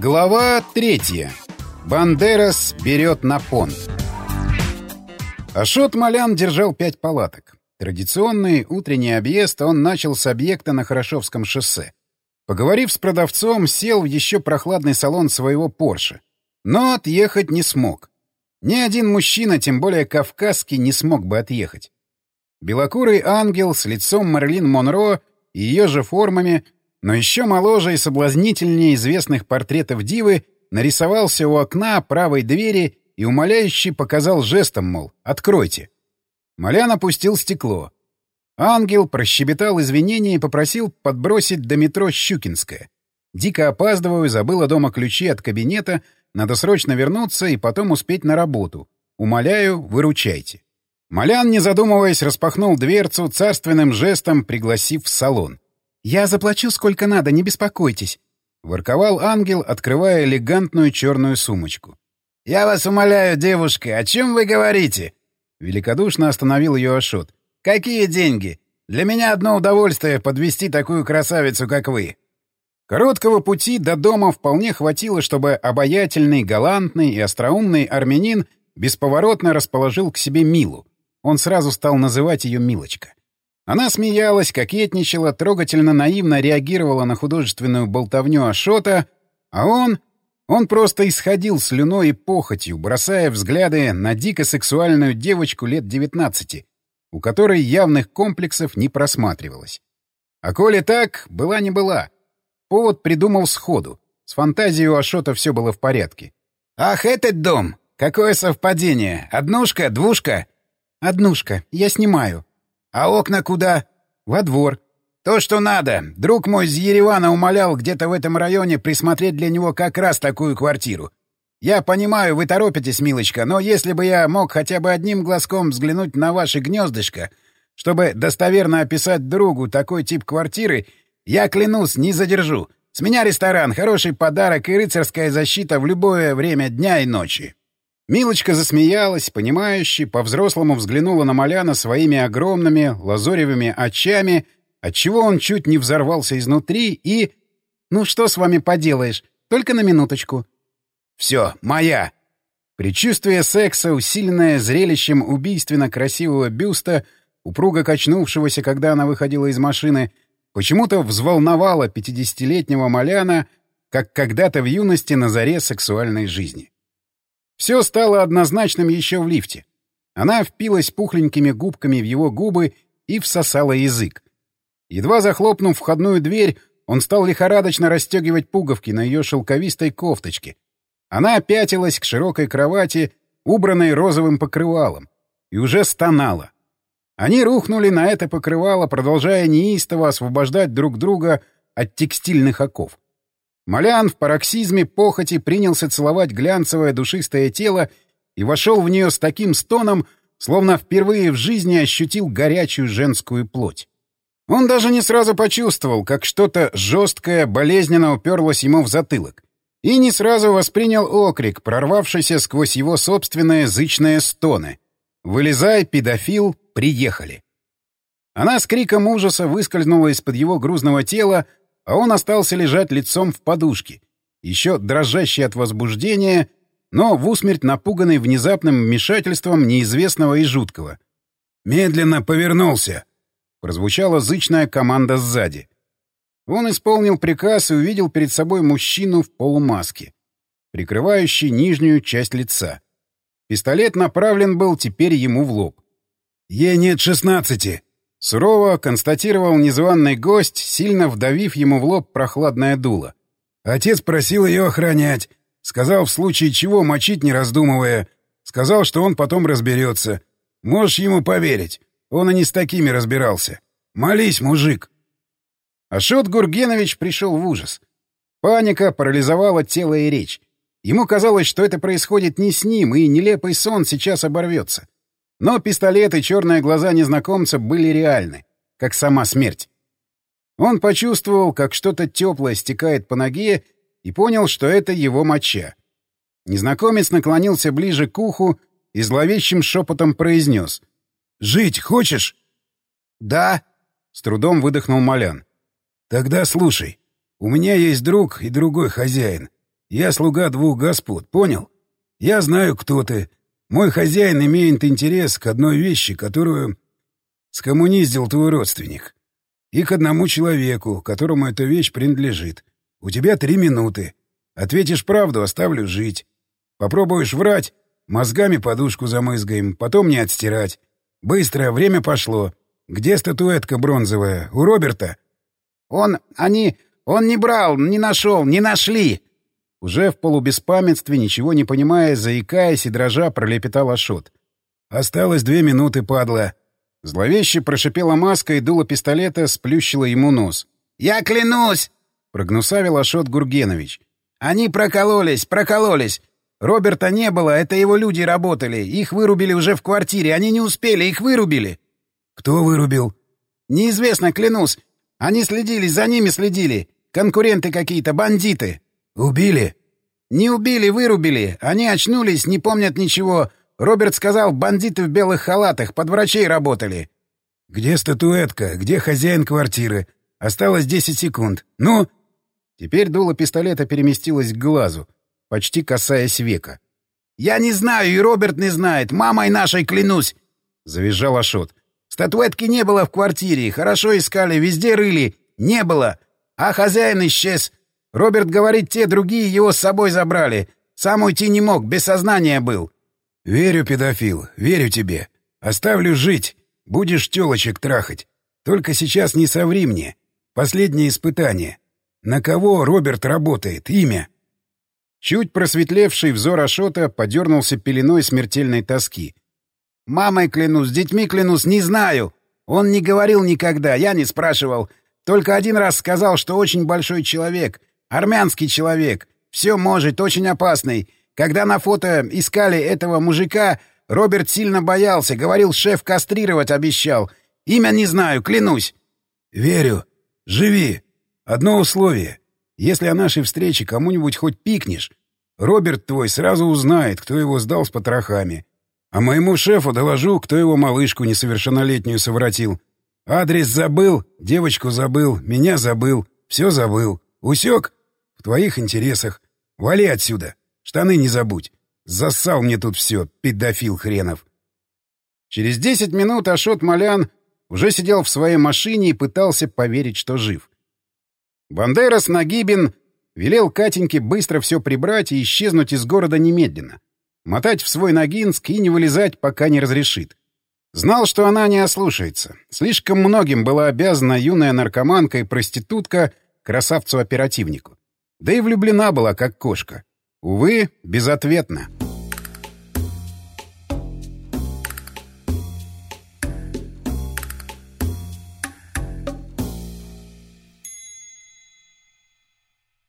Глава третья. Бандерас берет на понт. Ашот Малян держал пять палаток. Традиционный утренний объезд он начал с объекта на Хорошовском шоссе. Поговорив с продавцом, сел в еще прохладный салон своего Порше. Но отъехать не смог. Ни один мужчина, тем более кавказский, не смог бы отъехать. Белокурый ангел с лицом Марлин Монро и ее же формами — но еще моложе и соблазнительнее известных портретов дивы нарисовался у окна правой двери и умоляющий показал жестом, мол, «Откройте». Малян опустил стекло. Ангел прощебетал извинения и попросил подбросить до метро Щукинское. Дико опаздываю, забыла дома ключи от кабинета, надо срочно вернуться и потом успеть на работу. Умоляю, выручайте. Малян, не задумываясь, распахнул дверцу, царственным жестом пригласив в салон. «Я заплачу сколько надо, не беспокойтесь», — ворковал ангел, открывая элегантную черную сумочку. «Я вас умоляю, девушка, о чем вы говорите?» Великодушно остановил ее Ашот. «Какие деньги? Для меня одно удовольствие подвести такую красавицу, как вы». Короткого пути до дома вполне хватило, чтобы обаятельный, галантный и остроумный армянин бесповоротно расположил к себе Милу. Он сразу стал называть ее Милочка. Она смеялась, кокетничала, трогательно наивно реагировала на художественную болтовню Ашота, а он... Он просто исходил слюной и похотью, бросая взгляды на дико сексуальную девочку лет 19, у которой явных комплексов не просматривалось. А коли так, была не была. Повод придумал сходу. С фантазией у Ашота все было в порядке. «Ах, этот дом! Какое совпадение! Однушка, двушка?» «Однушка. Я снимаю». А окна куда? Во двор. То, что надо. Друг мой из Еревана умолял где-то в этом районе присмотреть для него как раз такую квартиру. Я понимаю, вы торопитесь, милочка, но если бы я мог хотя бы одним глазком взглянуть на ваше гнездышко, чтобы достоверно описать другу такой тип квартиры, я, клянусь, не задержу. С меня ресторан, хороший подарок и рыцарская защита в любое время дня и ночи. Милочка засмеялась, понимающе, по-взрослому взглянула на Маляна своими огромными лазоревыми очами, отчего он чуть не взорвался изнутри и... «Ну что с вами поделаешь? Только на минуточку». «Все, моя!» Предчувствие секса, усиленное зрелищем убийственно красивого бюста, упруго качнувшегося, когда она выходила из машины, почему-то взволновало пятидесятилетнего Маляна, как когда-то в юности на заре сексуальной жизни. Все стало однозначным еще в лифте. Она впилась пухленькими губками в его губы и всосала язык. Едва захлопнув входную дверь, он стал лихорадочно расстегивать пуговки на ее шелковистой кофточке. Она опятилась к широкой кровати, убранной розовым покрывалом, и уже стонала. Они рухнули на это покрывало, продолжая неистово освобождать друг друга от текстильных оков. Малян в пароксизме похоти принялся целовать глянцевое душистое тело и вошел в нее с таким стоном, словно впервые в жизни ощутил горячую женскую плоть. Он даже не сразу почувствовал, как что-то жесткое, болезненно уперлось ему в затылок. И не сразу воспринял окрик, прорвавшийся сквозь его собственные зычные стоны. «Вылезай, педофил, приехали!» Она с криком ужаса выскользнула из-под его грузного тела, а он остался лежать лицом в подушке, еще дрожащий от возбуждения, но в усмерть напуганный внезапным вмешательством неизвестного и жуткого. «Медленно повернулся!» — прозвучала зычная команда сзади. Он исполнил приказ и увидел перед собой мужчину в полумаске, прикрывающий нижнюю часть лица. Пистолет направлен был теперь ему в лоб. «Ей нет шестнадцати!» Сурово констатировал незваный гость, сильно вдавив ему в лоб прохладное дуло. Отец просил ее охранять. Сказал, в случае чего мочить не раздумывая. Сказал, что он потом разберется. Можешь ему поверить. Он и не с такими разбирался. Молись, мужик. Ашот Гургенович пришел в ужас. Паника парализовала тело и речь. Ему казалось, что это происходит не с ним, и нелепый сон сейчас оборвется. Но пистолет и черные глаза незнакомца были реальны, как сама смерть. Он почувствовал, как что-то теплое стекает по ноге, и понял, что это его моча. Незнакомец наклонился ближе к уху и зловещим шепотом произнес. «Жить хочешь?» «Да», — с трудом выдохнул Малян. «Тогда слушай. У меня есть друг и другой хозяин. Я слуга двух господ, понял? Я знаю, кто ты. Мой хозяин имеет интерес к одной вещи, которую скоммуниздил твой родственник. И к одному человеку, которому эта вещь принадлежит. У тебя три минуты. Ответишь правду — оставлю жить. Попробуешь врать — мозгами подушку замызгаем, потом не отстирать. Быстро, время пошло. Где статуэтка бронзовая? У Роберта? Он... они... он не брал, не нашел, не нашли. Уже в полубеспамятстве, ничего не понимая, заикаясь и дрожа, пролепетал Ашот. «Осталось две минуты, падла!» Зловеще прошипела маска и дуло пистолета сплющило ему нос. «Я клянусь!» — прогнусавил Ашот Гургенович. «Они прокололись, прокололись! Роберта не было, это его люди работали. Их вырубили уже в квартире, они не успели, их вырубили!» «Кто вырубил?» «Неизвестно, клянусь. Они следили, за ними следили. Конкуренты какие-то, бандиты!» «Убили?» «Не убили, вырубили. Они очнулись, не помнят ничего. Роберт сказал, бандиты в белых халатах, под врачей работали». «Где статуэтка? Где хозяин квартиры? Осталось 10 секунд. Ну?» Теперь дуло пистолета переместилось к глазу, почти касаясь века. «Я не знаю, и Роберт не знает. Мамой нашей клянусь!» — завизжал Ашот. «Статуэтки не было в квартире. Хорошо искали, везде рыли. Не было. А хозяин исчез. Роберт говорит, те другие его с собой забрали. Сам уйти не мог, без сознания был. — Верю, педофил, верю тебе. Оставлю жить. Будешь телочек трахать. Только сейчас не соври мне. Последнее испытание. На кого Роберт работает? Имя? Чуть просветлевший взор Ашота подернулся пеленой смертельной тоски. «Мамой клянусь, детьми клянусь, не знаю. Он не говорил никогда, я не спрашивал. Только один раз сказал, что очень большой человек. Армянский человек. Все может, очень опасный. Когда на фото искали этого мужика, Роберт сильно боялся, говорил, шеф кастрировать обещал. Имя не знаю, клянусь. — Верю. Живи. Одно условие. Если о нашей встрече кому-нибудь хоть пикнешь, Роберт твой сразу узнает, кто его сдал с потрохами. А моему шефу доложу, кто его малышку несовершеннолетнюю совратил. Адрес забыл, девочку забыл, меня забыл, все забыл. Усек? В твоих интересах. Вали отсюда. Штаны не забудь. Зассал мне тут все, педофил хренов. Через десять минут Ашот Малян уже сидел в своей машине и пытался поверить, что жив. Бандерас Нагибин велел Катеньке быстро все прибрать и исчезнуть из города немедленно. Мотать в свой Ногинск и не вылезать, пока не разрешит. Знал, что она не ослушается. Слишком многим была обязана юная наркоманка и проститутка красавцу-оперативнику. Да и влюблена была, как кошка. Увы, безответно.